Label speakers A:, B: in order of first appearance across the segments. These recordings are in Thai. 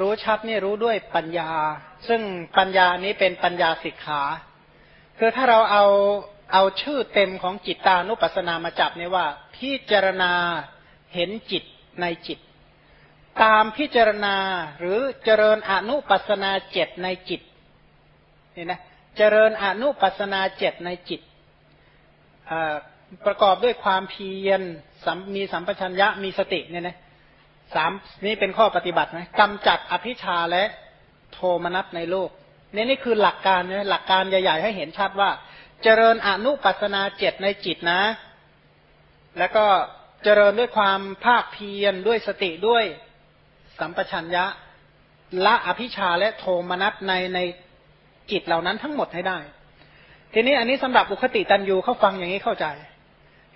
A: รู้ชัดนี่รู้ด้วยปัญญา ซึ่งปัญญานี้เป็นปัญญาสิกขา คือถ้าเราเอาเอาชื่อเต็มของจิตตานุปัสสนามาจับเนี่ยว่า พิจารณาเห็นจิตในจิต ตามพิจารณาหรือเจริญอนุปัสนาเจ็ดในจิตนี่นะเจริญอนุปัสนาเจ็ดในจิตประกอบด้วยความเพียรมีสัมปชัญญะมีสติเนี่ยนะ สามนี้เป็นข้อปฏิบัตินะกำจัดอภิชาและโทมนัสในโลกนี่นี่คือหลักการเนี่ยหลักการใหญ่ ๆ ให้เห็นชัดว่า เจริญอนุปัสนาเจ็ดในจิตนะ แล้วก็เจริญด้วยความภาคเพียรด้วยสติด้วยสัมปชัญญะละอภิชาและโทมนัสในในจิตเหล่านั้นทั้งหมดให้ได้ ทีนี้อันนี้สำหรับอุคติตันยูเขาฟังอย่างนี้เข้าใจ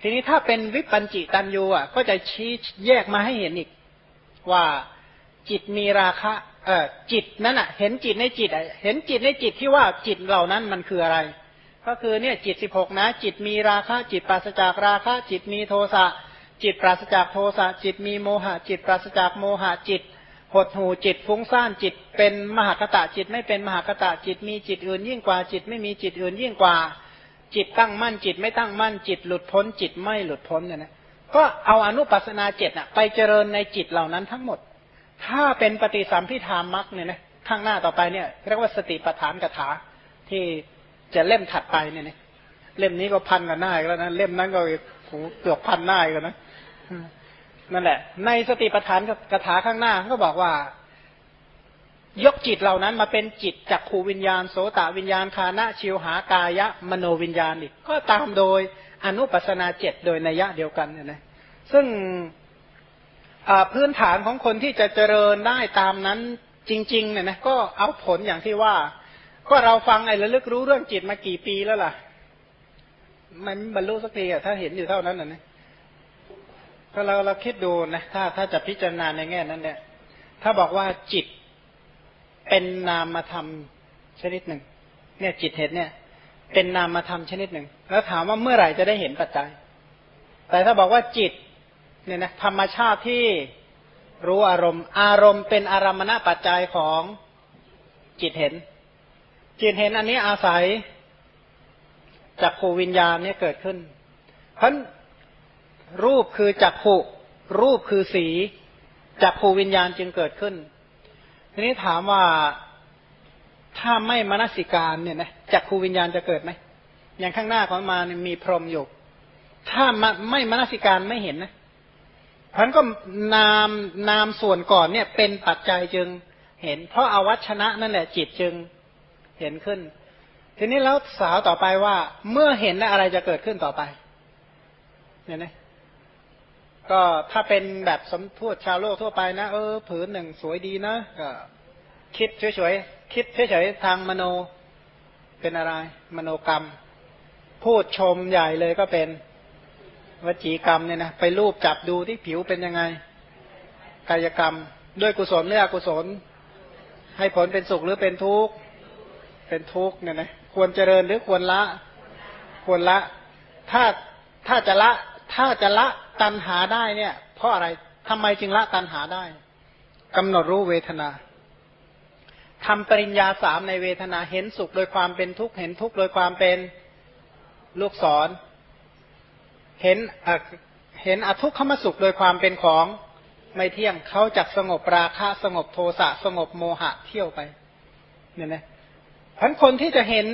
A: ทีนี้ถ้าเป็นวิปัญจิตันยูอะก็จะชี้แยกมาให้เห็นอีก ว่าจิตมีราคะ เออจิตนั้นอะ เห็นจิตในจิตเห็นจิตในจิตที่ว่าจิตเหล่านั้นมันคืออะไร ก็คือเนี่ยจิตสิบหกนะ จิตมีราคะ จิตปราศจากราคะ จิตมีโทสะจิตปราศจากโทสะจิตมีโมหะ จิตปราศจากโมหะจิตหดหูจิตฟุ้งซ่านจิตเป็นมหากตะจิตไม่เป็นมหากตะจิตมีจิตอื่นยิ่งกว่าจิตไม่มีจิตอื่นยิ่งกว่า จิตตั้งมั่นจิตไม่ตั้งมั่นจิตหลุดพ้นจิตไม่หลุดพ้นเนี่ยนะ ก็เอาอนุปัสนาเจ็ดน่ะไปเจริญในจิตเหล่านั้นทั้งหมด ถ้าเป็นปฏิสัมพิธามักเนี่ยนะข้างหน้าต่อไปเนี่ยเรียกว่าสติปัฏฐานกถาที่จะเล่มถัดไปเนี่ยนะเล่มนี้ก็พันกันหน้าแล้วนะเล่มนั้นก็เกือบพันหน้ากันนะนั่นแหละ ในสติปัฏฐานกถาข้างหน้าเขาบอกว่า ยกจิตเหล่านั้นมาเป็นจิตจากขูวิญญาณ โสตวิญญาณคานะชิวหากายะ มโนวิญญาณอีกก็ตามโดย อนุปัสนาเจ็ดโดยนัยยะเดียวกันเนี่ยนะซึ่งพื้นฐานของคนที่จะเจริญได้ตามนั้นจริงๆเนี่ยนะก็เอาผลอย่างที่ว่า ก็เราฟังไอ้ระลึกรู้เรื่องจิตมากี่ปีแล้วล่ะ มันบรรลุสักทีอะถ้าเห็นอยู่เท่านั้นนะถ้าเราเราคิดดูนะถ้าถ้าจะพิจารณาในแง่นั้นเนี่ย ถ้าบอกว่าจิตเป็นนามธรรมชนิดหนึ่ง เนี่ยจิตเห็นเนี่ย เป็นนามธรรมชนิดหนึ่ง แล้วถามว่าเมื่อไหร่จะได้เห็นปัจจัย แต่ถ้าบอกว่าจิตเนี่ยนะธรรมชาติที่รู้อารมณ์ อารมณ์เป็นอารมณปัจจัยของจิตเห็น จิตเห็นอันนี้อาศัยจากภูวิญญาณเนี่ยเกิดขึ้น เพราะรูปคือจักขุรูปคือสีจักขูวิญญาณจึงเกิดขึ้น ทีนี้ถามว่า ถ้าไม่มนสิการเนี่ยนะจักขูวิญญาณจะเกิดไหมอย่างข้างหน้าของมาเนี่ยมีพรหมอยู่ถ้าไม่มนสิการไม่เห็นนะพันก็นามนามส่วนก่อนเนี่ย เป็นปัจจัยจึงเห็น เพราะอาวัชนะนั่นแหละจิตจึงเห็นขึ้น ทีนี้แล้วสาวต่อไปว่า เมื่อเห็นแล้วอะไรจะเกิดขึ้นต่อไปเนี่ยนะก็ถ้าเป็นแบบสมพูดชาวโลกทั่วไปนะเออ ผืนหนึ่งสวยดีนะก็ คิดเฉยๆคิดเฉยๆทางมโนเป็นอะไร มโนกรรม พูดชมใหญ่เลยก็เป็นวจีกรรมเนี่ยนะไปรูปจับดูที่ผิวเป็นยังไง กายกรรม ด้วยกุศลหรืออกุศล ให้ผลเป็นสุขหรือเป็นทุกข์เป็นทุกข์เนี่ยนะควรเจริญหรือควรละ ควรละ ถ้าถ้าจะละ ถ้าจะละตัณหาได้เนี่ย เพราะอะไรทำไมจึงละตัณหาได้กำหนดรู้เวทนา ทำปริญญาสามในเวทนาเห็นสุขโดยความเป็นทุกข์เห็นทุกข์โดยความเป็นลูกศร เห็นเห็นอทุกขมสุขโดยความเป็นของไม่เที่ยงเขาจักสงบราคะสงบโทสะสงบโมหะเที่ยวไปเนี่ยนะพันคนที่จะเห็น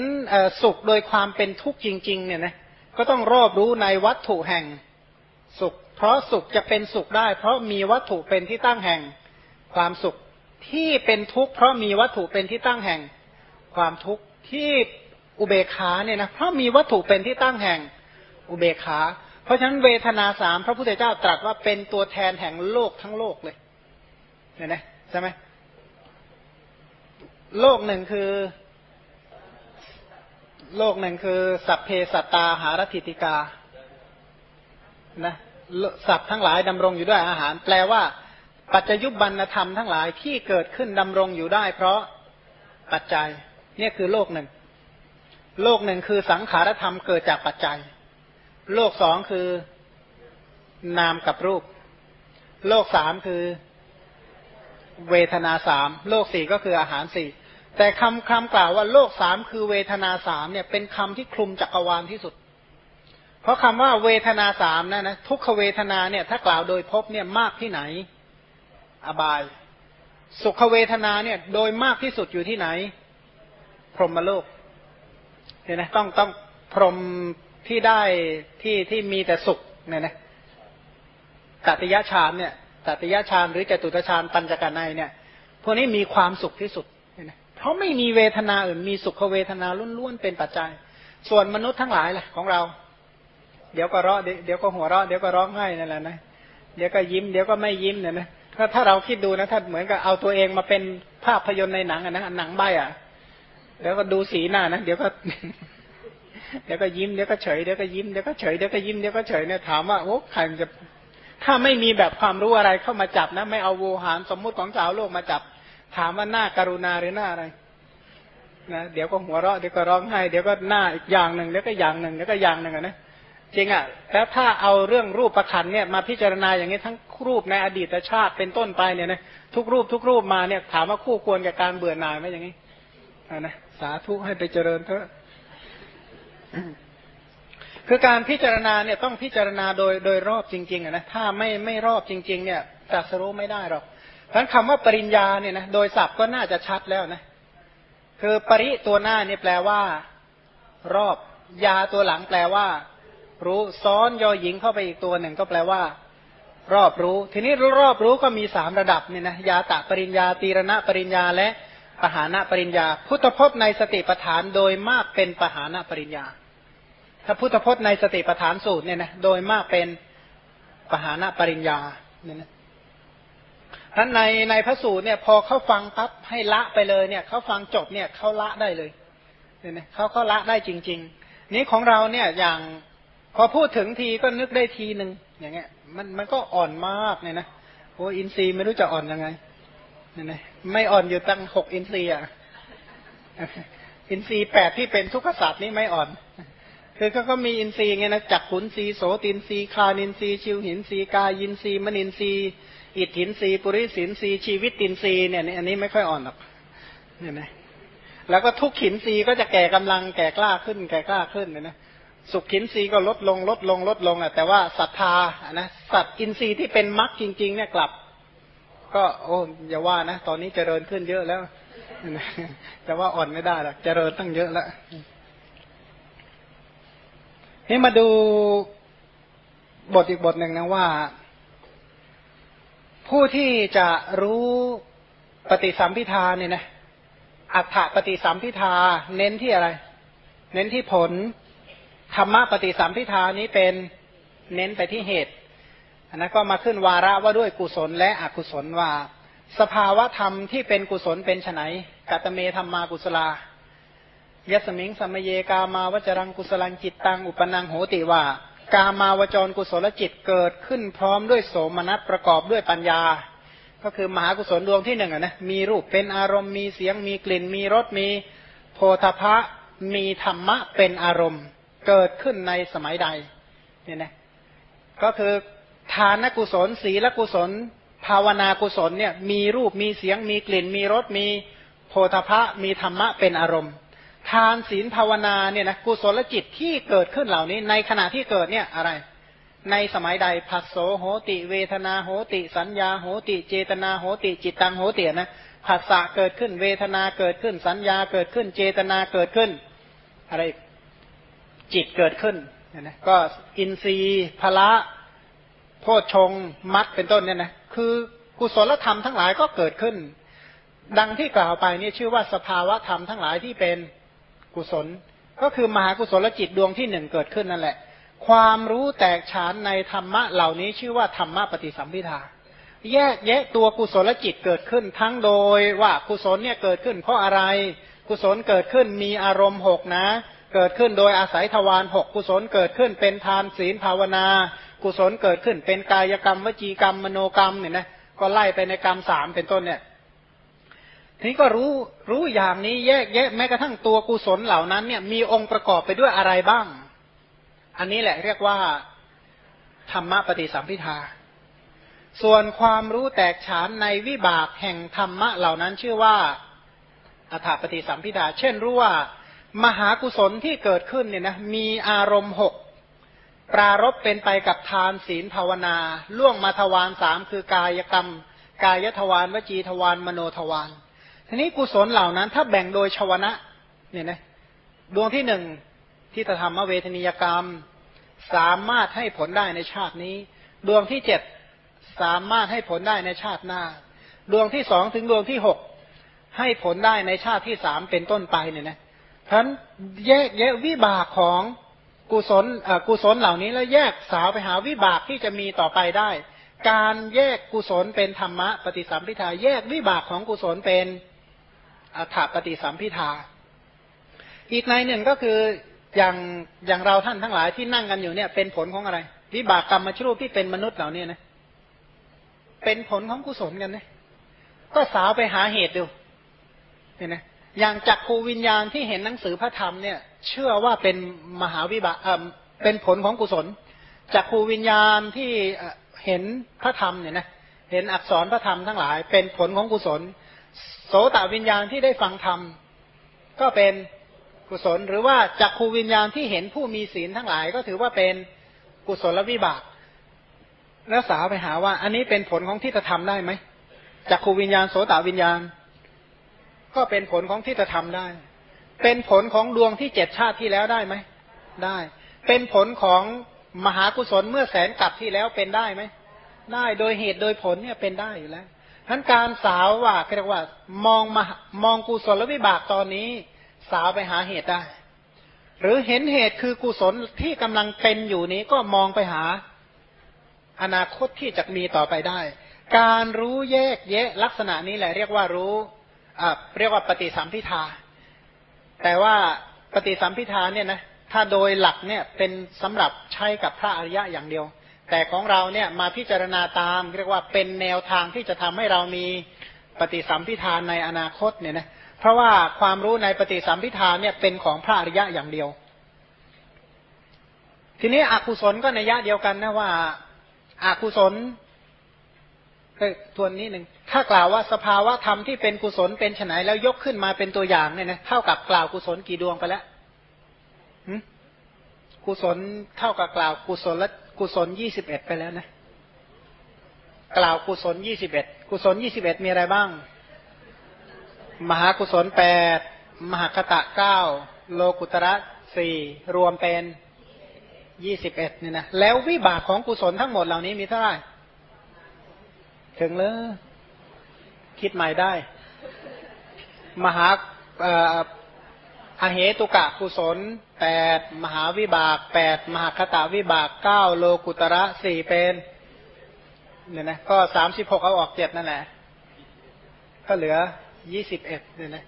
A: สุขโดยความเป็นทุกข์จริง ๆ เนี่ยนะก็ต้องรอบรู้ในวัตถุแห่งสุข เพราะสุขจะเป็นสุขได้ เพราะมีวัตถุเป็นที่ตั้งแห่งความสุข ที่เป็นทุกข์เพราะมีวัตถุเป็นที่ตั้งแห่งความทุกข์ที่อุเบกขาเนี่ยนะเพราะมีวัตถุเป็นที่ตั้งแห่งอุเบกขา เพราะฉะนั้นเวทนาสามพระพุทธเจ้าตรัสว่าเป็นตัวแทนแห่งโลกทั้งโลกเลยเห็นไหมใช่ไหมโลกหนึ่งคือ โลกหนึ่งคือ สัพเพสัตตาหารติติกานะสัตว์ทั้งหลายดำรงอยู่ด้วยอาหาร แปลว่า ปัจจยุบันธรรมทั้งหลายที่เกิดขึ้นดำรงอยู่ได้ เพราะปัจจัย เนี่ยคือโลกหนึ่ง โลกหนึ่งคือสังขารธรรมเกิดจากปัจจัย โลกสองคือนามกับรูป โลกสามคือเวทนาสามโลกสี่ก็คืออาหารสี่แต่คำคำกล่าวว่าโลกสามคือเวทนาสามเนี่ยเป็นคำที่คลุมจักรวาลที่สุด เพราะคำว่าเวทนาสามนะนะทุกขเวทนาเนี่ย ถ้ากล่าวโดยพบเนี่ยมากที่ไหน อบาย สุขเวทนาเนี่ย โดยมากที่สุดอยู่ที่ไหน พรหมโลกเห็นไหมต้องต้องพรหมที่ได้ที่ที่มีแต่สุขเนี่ยนะตติยฌานเนี่ยตติยฌานหรือจตุตฌานปัญจกนัยเนี่ยพวกนี้มีความสุขที่สุดเพราะไม่มีเวทนาอื่นมีสุขเวทนาล้วนๆเป็นปัจจัย ส่วนมนุษย์ทั้งหลายแหละของเรา เดี๋ยวก็ร้องเดี๋ยวก็หัวเราะเดี๋ยวก็ร้องไห้นั่นแหละนะเดี๋ยวก็ยิ้มเดี๋ยวก็ไม่ยิ้มเนี่ยนะ ถ้าถ้าเราคิดดูนะถ้าเหมือนกับเอาตัวเองมาเป็นภาพยนตร์ในหนังอะนะหนังใบอะเดี๋ยวก็ดูสีหน้านะเดี๋ยวก็เดี๋ยวก็ยิ้มเดี๋ยวก็เฉยเดี๋ยวก็ยิ้มเดี๋ยวก็เฉยเดี๋ยวก็ยิ้มเดี๋ยวก็เฉยเนี่ยถามว่าโอ้ใครจะ ถ้าไม่มีแบบความรู้อะไรเข้ามาจับนะ ไม่เอาโวหารสมมุติของชาวโลกมาจับ ถามว่าหน้าการุณาหรือหน้าอะไรนะเดี๋ยวก็หัวเราะเดี๋ยวก็ร้องไห้เดี๋ยวก็หน้าอีกอย่างหนึ่งเดี๋ยวก็อย่างหนึ่งเดี๋ยวก็อย่างหนึ่งนะ จริงอะแล้วถ้าเอาเรื่องรูปประคันเนี่ยมาพิจารณาอย่างนี้ทั้งรูปในอดีตชาติเป็นต้นไปเนี่ยนะทุกรูปทุกรูปมาเนี่ยถามว่าคู่ควรกับการเบื่อหน่ายไหมอย่างนี้นะสาธุให้ไปเจริญเถอะคือการพิจารณาเนี่ยต้องพิจารณาโดยโดยรอบจริงๆนะถ้าไม่ไม่รอบจริง ๆ เนี่ยจัสรู้ไม่ได้หรอกเพราะคำว่าปริญญาเนี่ยนะโดยศัพท์ก็น่าจะชัดแล้วนะคือปริตัวหน้าเนี่ยแปลว่า รอบยาตัวหลังแปลว่า รู้ซ้อนยอหญิงเข้าไปอีกตัวหนึ่งก็แปลว่า รอบรู้ ทีนี้รอบรู้ก็มีสามระดับเนี่ยนะยาตะปริญญาตีรณะปริญญาและปหานะปริญญา พุทธพจน์ในสติปัฏฐานโดยมากเป็นปหานะปริญญา ถ้าพุทธพจน์ในสติปัฏฐานสูตรเนี่ยนะโดยมากเป็นปหานะปริญญาเนี่ยนะท่านในในพระสูตรเนี่ยพอเขาฟังปั๊บให้ละไปเลยเนี่ยเขาฟังจบเนี่ยเขาละได้เลยเนี่ยเขาเขาละได้จริง ๆ นี้ของเราเนี่ยอย่าง พอพูดถึงทีก็นึกได้ทีหนึ่งอย่างเงี้ย มันมันก็อ่อนมากเนี่ยนะโอ้อินทรีย์ไม่รู้จะอ่อนยังไงเนี่ยนะไม่อ่อนอยู่ตั้งหกอินทรีย์อะอินทรีย์แปดที่เป็นทุกขศาสตร์นี่ไม่อ่อน คือเขาก็มีอินทรีย์ไงนะจักขุนทรีย์โสตินทรีย์ฆานินทรีย์ชิวหินทรีย์กายินทรีย์มนินทรีย์อิตถินทรีย์ปุริสินทรีย์ชีวิตินทรีย์เนี่ยอันนี้ไม่ค่อยอ่อนหรอกเนี่ยนะแล้วก็ทุกขินทรีย์ก็จะแก่กำลังแก่กล้าขึ้น แก่กล้าขึ้นเนี่ยนะ สุขขินรีก็ลดลงลดลงลดลงอะแต่ว่าศรัทธานะสัตว์อินทรีย์ที่เป็นมรรคจริง ๆ เนี่ยกลับ ก็โอ้อย่าว่านะ ตอนนี้เจริญขึ้นเยอะแล้วแต่ว่าอ่อนไม่ได้หรอกเจริญตั้งเยอะแล้วนี่มาดูบทอีกบทหนึ่งนะว่า ผู้ที่จะรู้ปฏิสัมพิทาเนี่ยนะอัฏฐปฏิสัมพิทาเน้นที่อะไร เน้นที่ผล ธรรมะปฏิสัมพิทานี้เป็นเน้นไปที่เหตุอันนั้นก็มาขึ้นวาระว่าด้วยกุศลและอกุศลว่า สภาวะธรรมที่เป็นกุศลเป็นไนกัตเมธรรมากุศลายสมิงสมเยกามาวจรังกุศลังจิตตังอุปนังโหติว่ากามาวจรกุศลจิตเกิดขึ้นพร้อมด้วยโสมนัสประกอบด้วยปัญญา ก็คือมหากุศลดวงที่หนึ่งนะมีรูปเป็นอารมณ์มีเสียงมีกลิ่น มีรสมีโพธพะมีธรรมะเป็นอารมณ์ เกิดขึ้นในสมัยใดเนี่ยนะก็คือทานกุศล ศีลกุศล ภาวนากุศลเนี่ยมีรูปมีเสียงมีกลิ่น มีรสมีโพธพะมีธรรมะเป็นอารมณ์ ทานศีลภาวนาเนี่ยนะกุศลจิตที่เกิดขึ้นเหล่านี้ ในขณะที่เกิดเนี่ยอะไร ในสมัยใดผัสโสโหติ เวทนาโหติ สัญญาโหติ เจตนาโหติ จิตตังโหตินะผัสสะเกิดขึ้น เวทนาเกิดขึ้น สัญญาเกิดขึ้น เจตนาเกิดขึ้น อะไร จิตเกิดขึ้นนะก็อินทรีย์พละโพชงมัดเป็นต้นเนี่ยนะคือกุศลธรรมทั้งหลายก็เกิดขึ้น ดังที่กล่าวไปนี่ชื่อว่าสภาวะธรรมทั้งหลายที่เป็นกุศล ก็คือมหากุศลจิตดวงที่หนึ่งเกิดขึ้นนั่นแหละ ความรู้แตกฉานในธรรมะเหล่านี้ชื่อว่าธรรมะปฏิสัมพิทาแยกแยะตัวกุศลจิตเกิดขึ้น ทั้งโดยว่ากุศลเนี่ยเกิดขึ้นเพราะอะไร กุศลเกิดขึ้นมีอารมณ์หกนะ เกิดขึ้นโดยอาศัยทวารหกกุศลเกิดขึ้นเป็นทานศีลภาวนา กุศลเกิดขึ้นเป็นกายกรรมวจีกรรมมโนกรรมเนี่ยนะก็ไล่ไปในกรรมสามเป็นต้นเนี่ยทีนี้ก็รู้รู้อย่างนี้แยกแยะแม้กระทั่งตัวกุศลเหล่านั้นเนี่ยมีองค์ประกอบไปด้วยอะไรบ้าง อันนี้แหละเรียกว่าธรรมะปฏิสัมพิทา ส่วนความรู้แตกฉานในวิบากแห่งธรรมะเหล่านั้นชื่อว่าอัฏฐปฏิสัมพิทา เช่นรู้ว่า มหากุศลที่เกิดขึ้นเนี่ยนะมีอารมณ์หกปรารบเป็นไปกับทานศีลภาวนา ล่วงมาทวารสามคือกายกรรม กายทวารวจีทวารมโนทวารทีนี้กุศลเหล่านั้น ถ้าแบ่งโดยชวนะเนี่ยนะดวงที่หนึ่งที่ธรรมเวทนิยกรรม สามารถให้ผลได้ในชาตินี้ ดวงที่เจ็ดสามารถให้ผลได้ในชาติหน้า ดวงที่สองถึงดวงที่หกให้ผลได้ในชาติที่สามเป็นต้นไปเนี่ยนะ ท่านแยกแยะวิบากของกุศลกุศลเหล่านี้แล้วแยกสาวไปหาวิบากที่จะมีต่อไปได้ การแยกกุศลเป็นธรรมะปฏิสัมพิทาแยกวิบากของกุศลเป็นอัฏฐปฏิสัมพิทา อีกในหนึ่งก็คืออย่างอย่างเราท่านทั้งหลายที่นั่งกันอยู่เนี่ยเป็นผลของอะไร วิบากกรรมมาชรูปที่เป็นมนุษย์เหล่านี้นะเป็นผลของกุศลกันนะก็สาวไปหาเหตุดูเห็นไหม อย่างจักขูวิญญาณที่เห็นหนังสือพระธรรมเนี่ย เชื่อว่าเป็นมหาวิบากเป็นผลของกุศลจักขูวิญญาณที่เห็นพระธรรมเนี่ยนะเห็นอักษรพระธรรมทั้งหลาย เป็นผลของกุศล โสตวิญญาณที่ได้ฟังธรรมก็เป็นกุศล หรือว่าจักขูวิญญาณที่เห็นผู้มีศีลทั้งหลาย ก็ถือว่าเป็นกุศลวิบากแล้วสาวไปหาว่า อันนี้เป็นผลของที่จะทำได้ไหมจักขูวิญญาณโสตวิญญาณ ก็เป็นผลของที่จะทำได้ เป็นผลของดวงที่เจ็ดชาติที่แล้วได้ไหม ได้ เป็นผลของมหากุศลเมื่อแสนกับที่แล้วเป็นได้ไหม ได้โดยเหตุโดยผลเนี่ยเป็นได้อยู่แล้วทั้นการสาวว่าเรียกว่ามองมามองกุศลวิบากตอนนี้ สาวไปหาเหตุได้ หรือเห็นเหตุคือกุศลที่กำลังเป็นอยู่นี้ก็มองไปหาอนาคตที่จะมีต่อไปได้ การรู้แยกแยะลักษณะนี้แหละเรียกว่ารู้ เรียกว่าปฏิสัมพิทา แต่ว่าปฏิสัมพิทาเนี่ยนะถ้าโดยหลักเนี่ยเป็นสำหรับใช้กับพระอริยะอย่างเดียว แต่ของเราเนี่ยมาพิจารณาตามเรียกว่าเป็นแนวทางที่จะทำให้เรามีปฏิสัมพิทาในอนาคตเนี่ยนะเพราะว่าความรู้ในปฏิสัมพิทาเนี่ยเป็นของพระอริยะอย่างเดียว ทีนี้อกุศลก็ในยะเดียวกันนะว่าอากุศลทวนนี้หนึ่ง ถ้ากล่าวว่าสภาวะธรรมที่เป็นกุศลเป็นไนแล้วยกขึ้นมาเป็นตัวอย่างเนี่ยนะเท่ากับกล่าวกุศลกี่ดวงไปแล้วกุศลเท่ากับกล่าวกุศลและกุศลยี่สิบเอ็ดไปแล้วนะ กล่าวกุศลยี่สิบเอ็ดกุศลยี่สิบเอ็ดมีอะไรบ้าง มหากุศลแปดมหาคตะเก้าโลกุตระสี่รวมเป็นยี่สิบเอ็ดเนี่ยนะแล้ววิบากของกุศลทั้งหมดเหล่านี้มีเท่าไหร่ ถึงเลย คิดใหม่ได้ มหาอาเหตุกะกุศลแปดมหาวิบากแปดมหาคตาวิบากเก้าโลกุตระสี่เป็นเนี่ยนะก็สามสิบหกเอาออกเจ็ดนั่นแหละ ก็เหลือยี่สิบเอ็ดเนี่ยนะ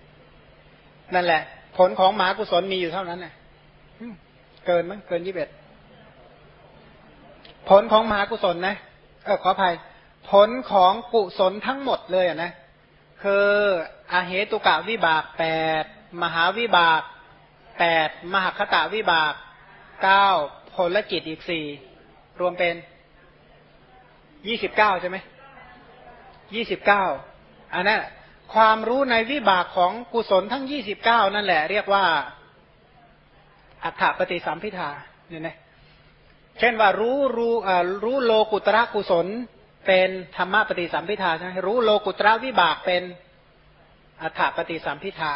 A: นั่นแหละ ผลของมหากุศลมีอยู่เท่านั้นน่ะเกินมั้งเกินยี่สิบเอ็ดผลของมหากุศลนะเออขออภัย ผลของกุศลทั้งหมดเลยอะนะ คืออาเหตุกะวิบากแปดมหาวิบากแปดมหคตาวิบากเก้าผลกิจอีกสี่รวมเป็นยี่สิบเก้าใช่ไหมยี่สิบเก้าอันนั้นความรู้ในวิบากของกุศลทั้งยี่สิบเก้านั่นแหละเรียกว่า อัฏฐปฏิสัมพิทาเนี่ยนะเช่นว่ารู้รู้รู้โลกุตระกุศล เป็นธรรมปฏิสัมพิทาใช่ไหมรู้โลกุตระวิบากเป็นอัฏฐปฏิสัมพิทา